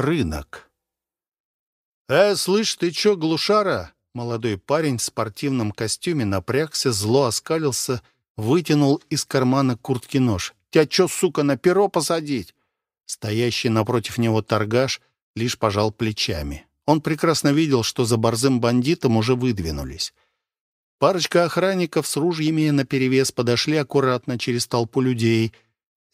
рынок. «Э, слышь, ты чё, глушара?» Молодой парень в спортивном костюме напрягся, зло оскалился, вытянул из кармана куртки нож. «Тебя чё, сука, на перо посадить?» Стоящий напротив него торгаш лишь пожал плечами. Он прекрасно видел, что за борзым бандитом уже выдвинулись. Парочка охранников с ружьями наперевес подошли аккуратно через толпу людей.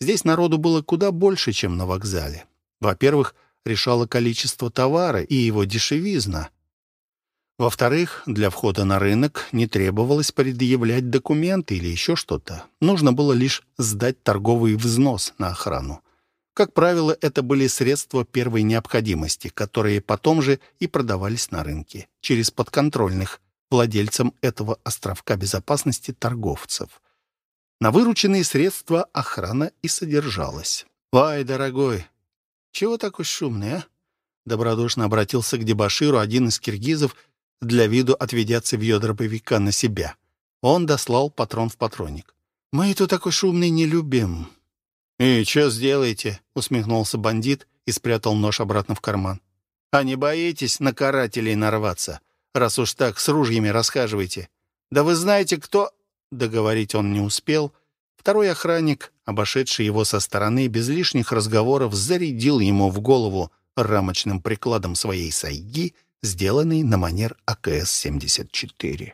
Здесь народу было куда больше, чем на вокзале. Во-первых, решало количество товара и его дешевизна. Во-вторых, для входа на рынок не требовалось предъявлять документы или еще что-то. Нужно было лишь сдать торговый взнос на охрану. Как правило, это были средства первой необходимости, которые потом же и продавались на рынке через подконтрольных владельцам этого островка безопасности торговцев. На вырученные средства охрана и содержалась. «Вай, дорогой, чего такой шумный, а?» Добродушно обратился к дебаширу один из киргизов, для виду отведя цевьё дробовика на себя. Он дослал патрон в патронник. «Мы эту такой шумный не любим». «И что сделаете?» — усмехнулся бандит и спрятал нож обратно в карман. «А не боитесь на карателей нарваться?» раз уж так с ружьями расхаживаете. Да вы знаете, кто...» Договорить он не успел. Второй охранник, обошедший его со стороны, без лишних разговоров, зарядил ему в голову рамочным прикладом своей сайги, сделанной на манер АКС-74.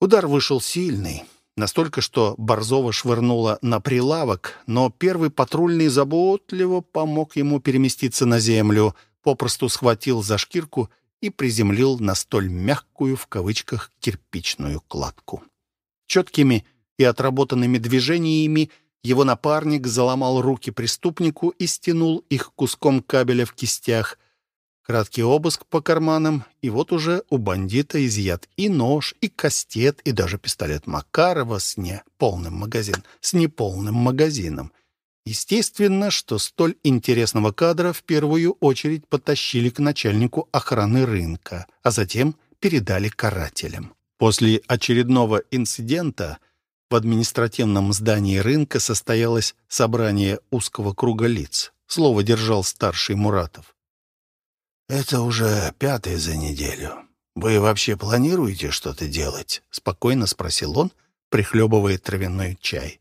Удар вышел сильный, настолько, что Борзова швырнула на прилавок, но первый патрульный заботливо помог ему переместиться на землю, попросту схватил за шкирку и приземлил на столь мягкую в кавычках кирпичную кладку. Четкими и отработанными движениями его напарник заломал руки преступнику и стянул их куском кабеля в кистях. Краткий обыск по карманам, и вот уже у бандита изъят и нож, и кастет, и даже пистолет Макарова с неполным магазин, с неполным магазином — Естественно, что столь интересного кадра в первую очередь потащили к начальнику охраны рынка, а затем передали карателям. После очередного инцидента в административном здании рынка состоялось собрание узкого круга лиц. Слово держал старший Муратов. «Это уже пятое за неделю. Вы вообще планируете что-то делать?» — спокойно спросил он, прихлебывая травяной чай.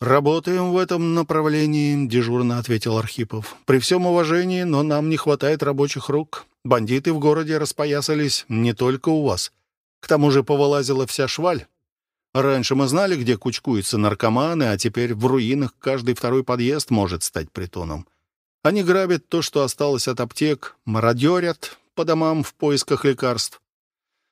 «Работаем в этом направлении», — дежурно ответил Архипов. «При всем уважении, но нам не хватает рабочих рук. Бандиты в городе распоясались не только у вас. К тому же повылазила вся шваль. Раньше мы знали, где кучкуются наркоманы, а теперь в руинах каждый второй подъезд может стать притоном. Они грабят то, что осталось от аптек, мародерят по домам в поисках лекарств,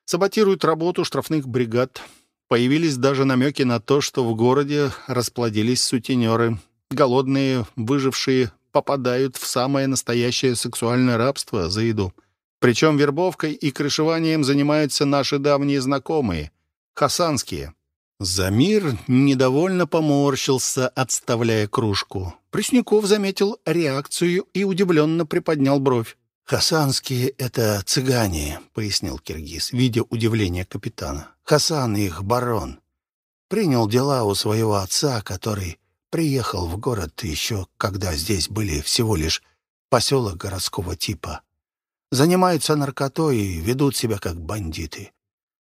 саботируют работу штрафных бригад». Появились даже намеки на то, что в городе расплодились сутенеры. Голодные, выжившие попадают в самое настоящее сексуальное рабство за еду. Причем вербовкой и крышеванием занимаются наши давние знакомые, хасанские. Замир недовольно поморщился, отставляя кружку. Пресняков заметил реакцию и удивленно приподнял бровь. «Хасанские — это цыгане», — пояснил Киргиз, видя удивление капитана. «Хасан их барон. Принял дела у своего отца, который приехал в город еще, когда здесь были всего лишь поселок городского типа. Занимаются наркотой и ведут себя как бандиты.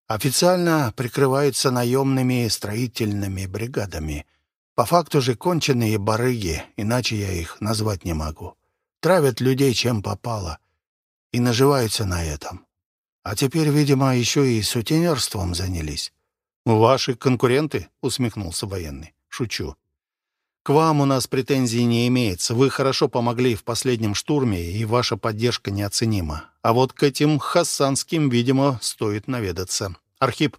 Официально прикрываются наемными строительными бригадами. По факту же конченые барыги, иначе я их назвать не могу. Травят людей чем попало — и наживаются на этом. А теперь, видимо, еще и сутенерством занялись. «Ваши конкуренты?» — усмехнулся военный. «Шучу. К вам у нас претензий не имеется. Вы хорошо помогли в последнем штурме, и ваша поддержка неоценима. А вот к этим хассанским, видимо, стоит наведаться. Архип,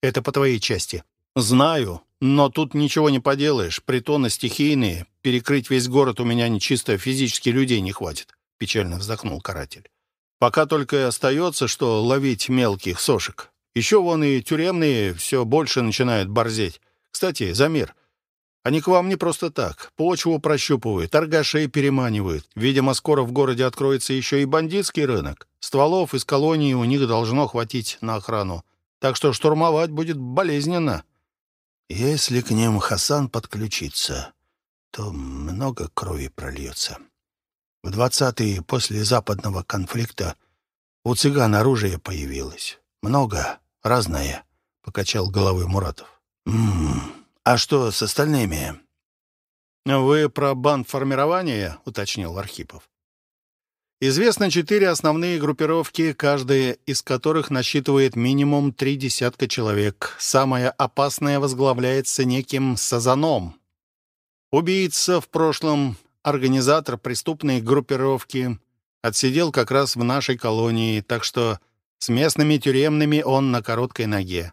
это по твоей части». «Знаю, но тут ничего не поделаешь. Притоны стихийные. Перекрыть весь город у меня чисто физически людей не хватит», — печально вздохнул каратель. Пока только и остается, что ловить мелких сошек. Еще вон и тюремные все больше начинают борзеть. Кстати, Замир, они к вам не просто так. Почву прощупывают, торгашей переманивают. Видимо, скоро в городе откроется еще и бандитский рынок. Стволов из колонии у них должно хватить на охрану. Так что штурмовать будет болезненно. Если к ним Хасан подключится, то много крови прольется. В двадцатые после западного конфликта у цыган оружие появилось. Много, разное, — покачал головой Муратов. «М -м, а что с остальными?» «Вы про бандформирование?» — уточнил Архипов. Известно четыре основные группировки, каждая из которых насчитывает минимум три десятка человек. Самая опасная возглавляется неким Сазаном. Убийца в прошлом, организатор преступной группировки, отсидел как раз в нашей колонии, так что с местными тюремными он на короткой ноге.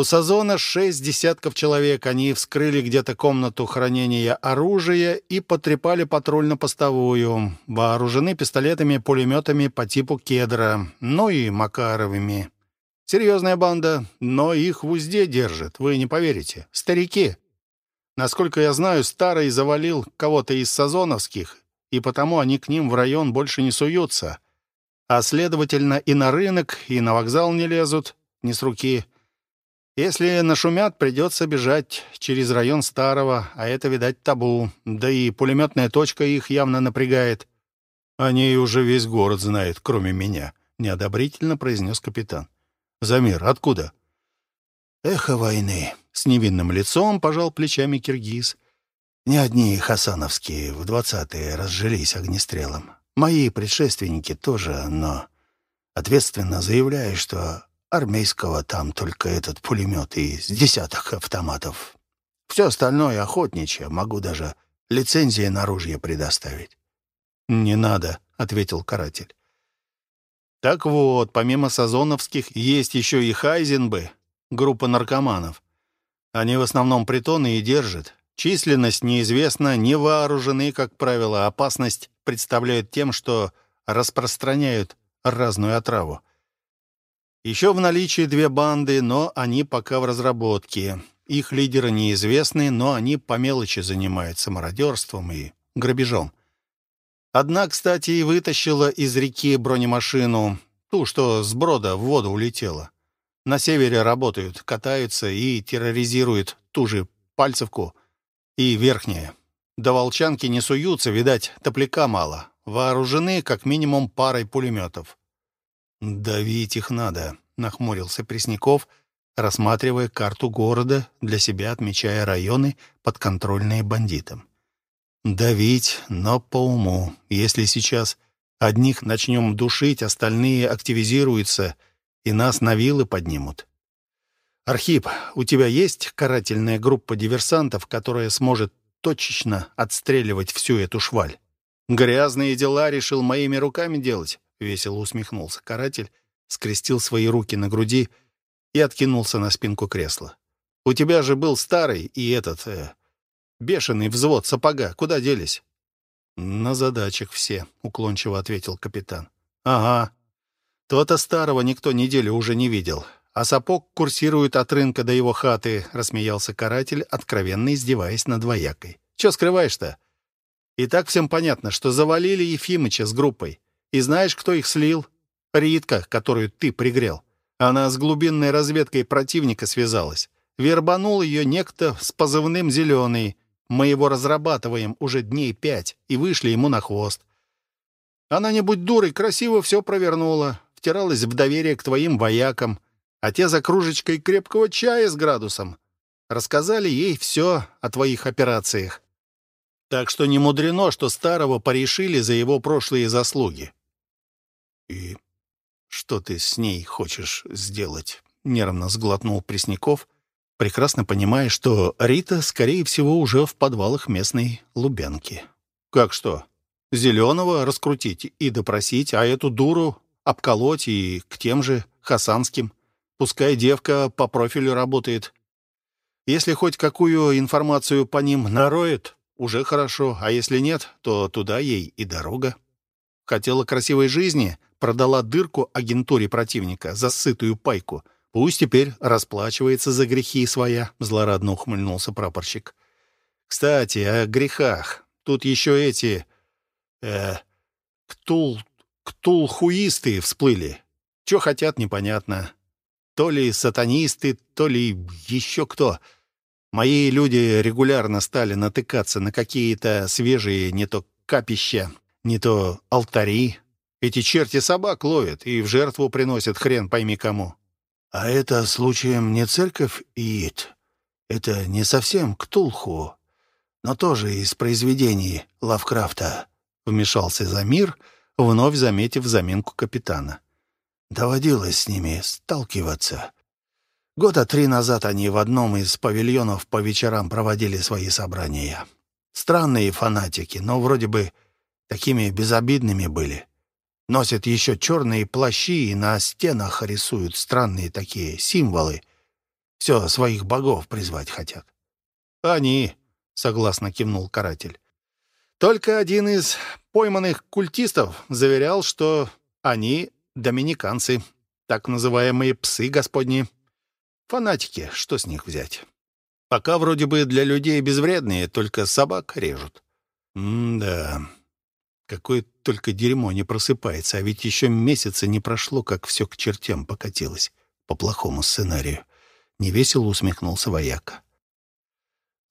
У Сазона шесть десятков человек. Они вскрыли где-то комнату хранения оружия и потрепали патрульно-постовую. Вооружены пистолетами, пулеметами по типу кедра, ну и Макаровыми. Серьезная банда, но их в узде держит, вы не поверите. Старики. Насколько я знаю, старый завалил кого-то из сазоновских, и потому они к ним в район больше не суются. А следовательно, и на рынок, и на вокзал не лезут, не с руки. Если нашумят, придется бежать через район Старого, а это, видать, табу. Да и пулеметная точка их явно напрягает. О ней уже весь город знает, кроме меня», — неодобрительно произнес капитан. «Замир, откуда?» «Эхо войны», — с невинным лицом пожал плечами киргиз. «Не одни хасановские в двадцатые разжились огнестрелом. Мои предшественники тоже, но ответственно заявляю, что Армейского там только этот пулемет и с десяток автоматов. Все остальное охотничье, могу даже лицензии на ружье предоставить. «Не надо», — ответил каратель. «Так вот, помимо сазоновских, есть еще и Хайзенбы, группа наркоманов. Они в основном притоны и держат. Численность неизвестна, не вооружены, как правило. Опасность представляют тем, что распространяют разную отраву. Еще в наличии две банды, но они пока в разработке. Их лидеры неизвестны, но они по мелочи занимаются мародерством и грабежом. Одна, кстати, и вытащила из реки бронемашину, ту, что с брода в воду улетела. На севере работают, катаются и терроризируют ту же Пальцевку и Верхнее. До Волчанки не суются, видать, топляка мало. Вооружены как минимум парой пулеметов. «Давить их надо», — нахмурился Пресняков, рассматривая карту города, для себя отмечая районы, подконтрольные бандитам. «Давить, но по уму. Если сейчас одних начнем душить, остальные активизируются и нас на вилы поднимут». «Архип, у тебя есть карательная группа диверсантов, которая сможет точечно отстреливать всю эту шваль?» «Грязные дела решил моими руками делать?» — весело усмехнулся каратель, скрестил свои руки на груди и откинулся на спинку кресла. «У тебя же был старый и этот... Э, бешеный взвод сапога. Куда делись?» «На задачах все», — уклончиво ответил капитан. «Ага. То-то старого никто неделю уже не видел. А сапог курсирует от рынка до его хаты», — рассмеялся каратель, откровенно издеваясь над воякой. «Че скрываешь-то? И так всем понятно, что завалили Ефимыча с группой. И знаешь, кто их слил? Ритка, которую ты пригрел. Она с глубинной разведкой противника связалась. Вербанул ее некто с позывным «Зеленый». Мы его разрабатываем уже дней пять и вышли ему на хвост. Она, не будь дурой, красиво все провернула, втиралась в доверие к твоим воякам, а те за кружечкой крепкого чая с градусом рассказали ей все о твоих операциях. Так что не мудрено, что старого порешили за его прошлые заслуги. «И что ты с ней хочешь сделать?» — нервно сглотнул Пресняков, прекрасно понимая, что Рита, скорее всего, уже в подвалах местной Лубянки. «Как что? Зеленого раскрутить и допросить, а эту дуру обколоть и к тем же хасанским. Пускай девка по профилю работает. Если хоть какую информацию по ним нароет, уже хорошо, а если нет, то туда ей и дорога. Хотела красивой жизни, продала дырку агентуре противника за сытую пайку. Пусть теперь расплачивается за грехи своя», — злорадно ухмыльнулся прапорщик. «Кстати, о грехах. Тут еще эти... э ктул... ктулхуисты всплыли. Че хотят, непонятно. То ли сатанисты, то ли еще кто. Мои люди регулярно стали натыкаться на какие-то свежие не то капища, не то алтари. Эти черти собак ловят и в жертву приносят хрен пойми кому. А это случаем не церковь Иит. Это не совсем Ктулху, но тоже из произведений Лавкрафта, вмешался Замир, вновь заметив заминку капитана. Доводилось с ними сталкиваться. Года три назад они в одном из павильонов по вечерам проводили свои собрания. Странные фанатики, но вроде бы такими безобидными были. Носят еще черные плащи и на стенах рисуют странные такие символы. Все, своих богов призвать хотят. «Они», — согласно кивнул каратель. «Только один из пойманных культистов заверял, что они доминиканцы, так называемые псы господни. Фанатики, что с них взять? Пока вроде бы для людей безвредные, только собак режут. М-да, какое только дерьмо не просыпается, а ведь еще месяца не прошло, как все к чертям покатилось по плохому сценарию. Невесело усмехнулся вояка.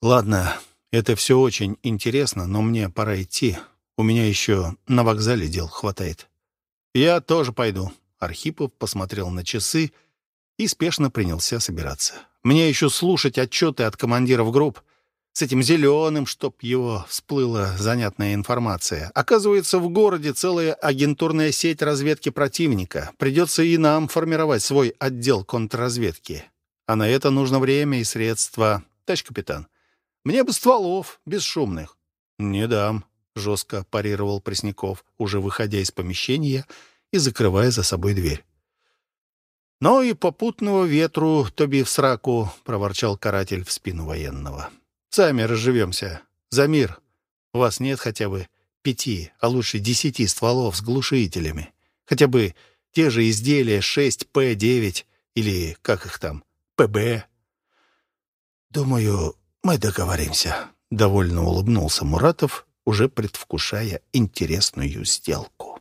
«Ладно, это все очень интересно, но мне пора идти. У меня еще на вокзале дел хватает». «Я тоже пойду». Архипов посмотрел на часы и спешно принялся собираться. «Мне еще слушать отчеты от командиров групп. С этим зеленым, чтоб его всплыла занятная информация. Оказывается, в городе целая агентурная сеть разведки противника. Придется и нам формировать свой отдел контрразведки. А на это нужно время и средства. Товарищ капитан, мне бы стволов, бесшумных». «Не дам», — жестко парировал Пресняков, уже выходя из помещения и закрывая за собой дверь. «Но и попутного ветру тоби в сраку», — проворчал каратель в спину военного. «Сами разживемся. За мир. У вас нет хотя бы пяти, а лучше десяти стволов с глушителями. Хотя бы те же изделия 6П9 или, как их там, ПБ». «Думаю, мы договоримся», — довольно улыбнулся Муратов, уже предвкушая интересную сделку.